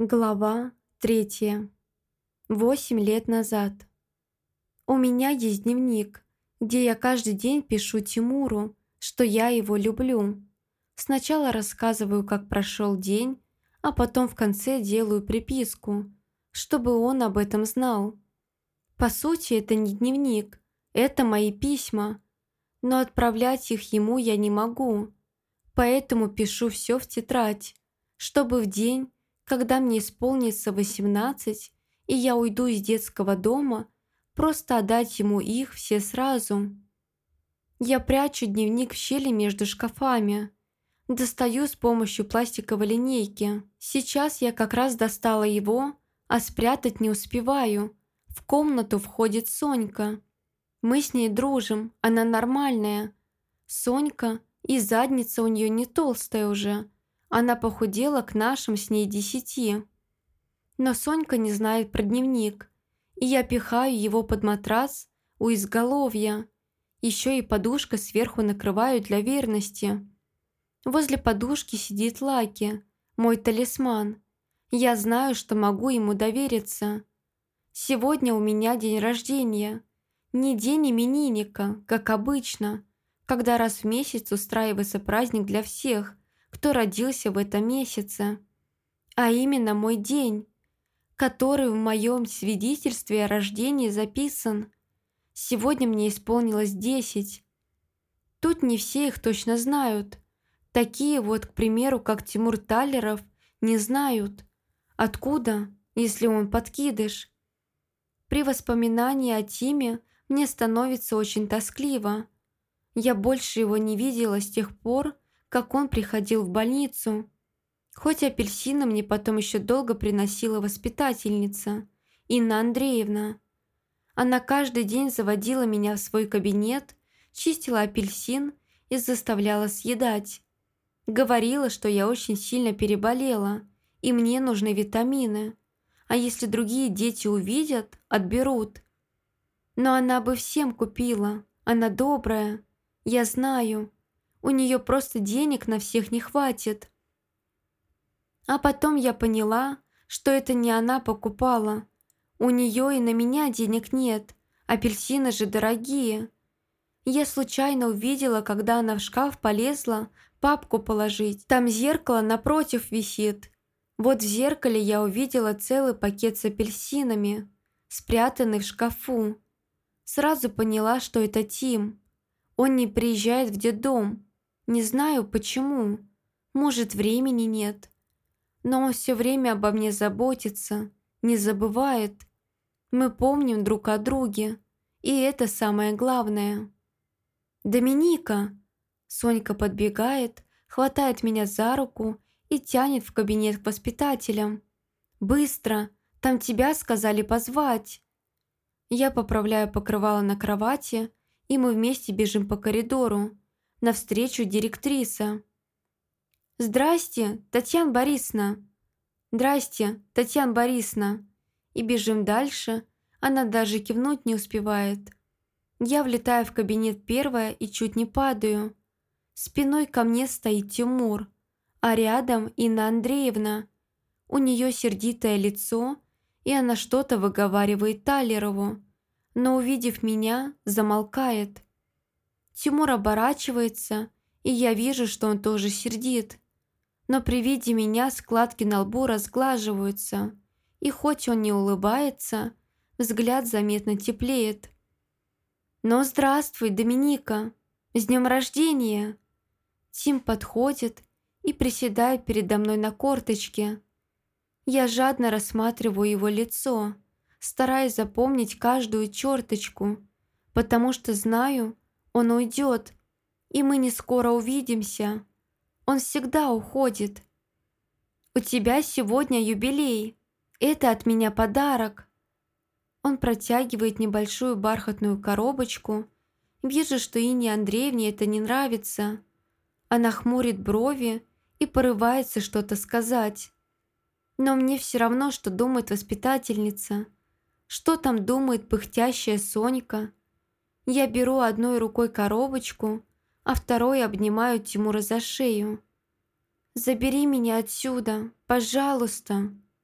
Глава третья. Восемь лет назад. У меня есть дневник, где я каждый день пишу Тимуру, что я его люблю. Сначала рассказываю, как прошел день, а потом в конце делаю приписку, чтобы он об этом знал. По сути, это не дневник, это мои письма, но отправлять их ему я не могу, поэтому пишу все в тетрадь, чтобы в день, когда мне исполнится 18, и я уйду из детского дома, просто отдать ему их все сразу. Я прячу дневник в щели между шкафами. Достаю с помощью пластиковой линейки. Сейчас я как раз достала его, а спрятать не успеваю. В комнату входит Сонька. Мы с ней дружим, она нормальная. Сонька, и задница у нее не толстая уже – она похудела к нашим с ней десяти. Но Сонька не знает про дневник, и я пихаю его под матрас у изголовья. Еще и подушка сверху накрываю для верности. Возле подушки сидит Лаки, мой талисман. Я знаю, что могу ему довериться. Сегодня у меня день рождения. Не день именинника, как обычно, когда раз в месяц устраивается праздник для всех, кто родился в этом месяце, а именно мой день, который в моем свидетельстве о рождении записан. Сегодня мне исполнилось десять. Тут не все их точно знают. Такие вот, к примеру, как Тимур Талеров, не знают. Откуда, если он подкидыш? При воспоминании о Тиме мне становится очень тоскливо. Я больше его не видела с тех пор, как он приходил в больницу. Хоть апельсины мне потом еще долго приносила воспитательница, Инна Андреевна. Она каждый день заводила меня в свой кабинет, чистила апельсин и заставляла съедать. Говорила, что я очень сильно переболела, и мне нужны витамины. А если другие дети увидят, отберут. Но она бы всем купила, она добрая, я знаю. У нее просто денег на всех не хватит. А потом я поняла, что это не она покупала. У нее и на меня денег нет, апельсины же дорогие. Я случайно увидела, когда она в шкаф полезла папку положить. Там зеркало напротив висит. Вот в зеркале я увидела целый пакет с апельсинами, спрятанный в шкафу. Сразу поняла, что это Тим. Он не приезжает в детдом, не знаю почему. Может, времени нет. Но он все время обо мне заботится, не забывает. Мы помним друг о друге. И это самое главное. «Доминика!» Сонька подбегает, хватает меня за руку и тянет в кабинет к воспитателям. «Быстро! Там тебя сказали позвать!» Я поправляю покрывало на кровати, и мы вместе бежим по коридору навстречу директриса. «Здрасте, Татьяна Борисовна!» «Здрасте, Татьяна Борисовна!» И бежим дальше, она даже кивнуть не успевает. Я влетаю в кабинет первая и чуть не падаю. Спиной ко мне стоит Тимур, а рядом Инна Андреевна. У нее сердитое лицо, и она что-то выговаривает Талерову, но, увидев меня, замолкает. Тимур оборачивается, и я вижу, что он тоже сердит. Но при виде меня складки на лбу разглаживаются, и хоть он не улыбается, взгляд заметно теплеет. «Ну, здравствуй, Доминика! С днем рождения!» Тим подходит и приседает передо мной на корточке. Я жадно рассматриваю его лицо, стараясь запомнить каждую черточку, потому что знаю, он уйдет, и мы не скоро увидимся. Он всегда уходит. У тебя сегодня юбилей. Это от меня подарок. Он протягивает небольшую бархатную коробочку. Вижу, что Ине Андреевне это не нравится. Она хмурит брови и порывается что-то сказать. Но мне все равно, что думает воспитательница. Что там думает пыхтящая Сонька. Я беру одной рукой коробочку, а второй обнимаю Тимура за шею. «Забери меня отсюда, пожалуйста!»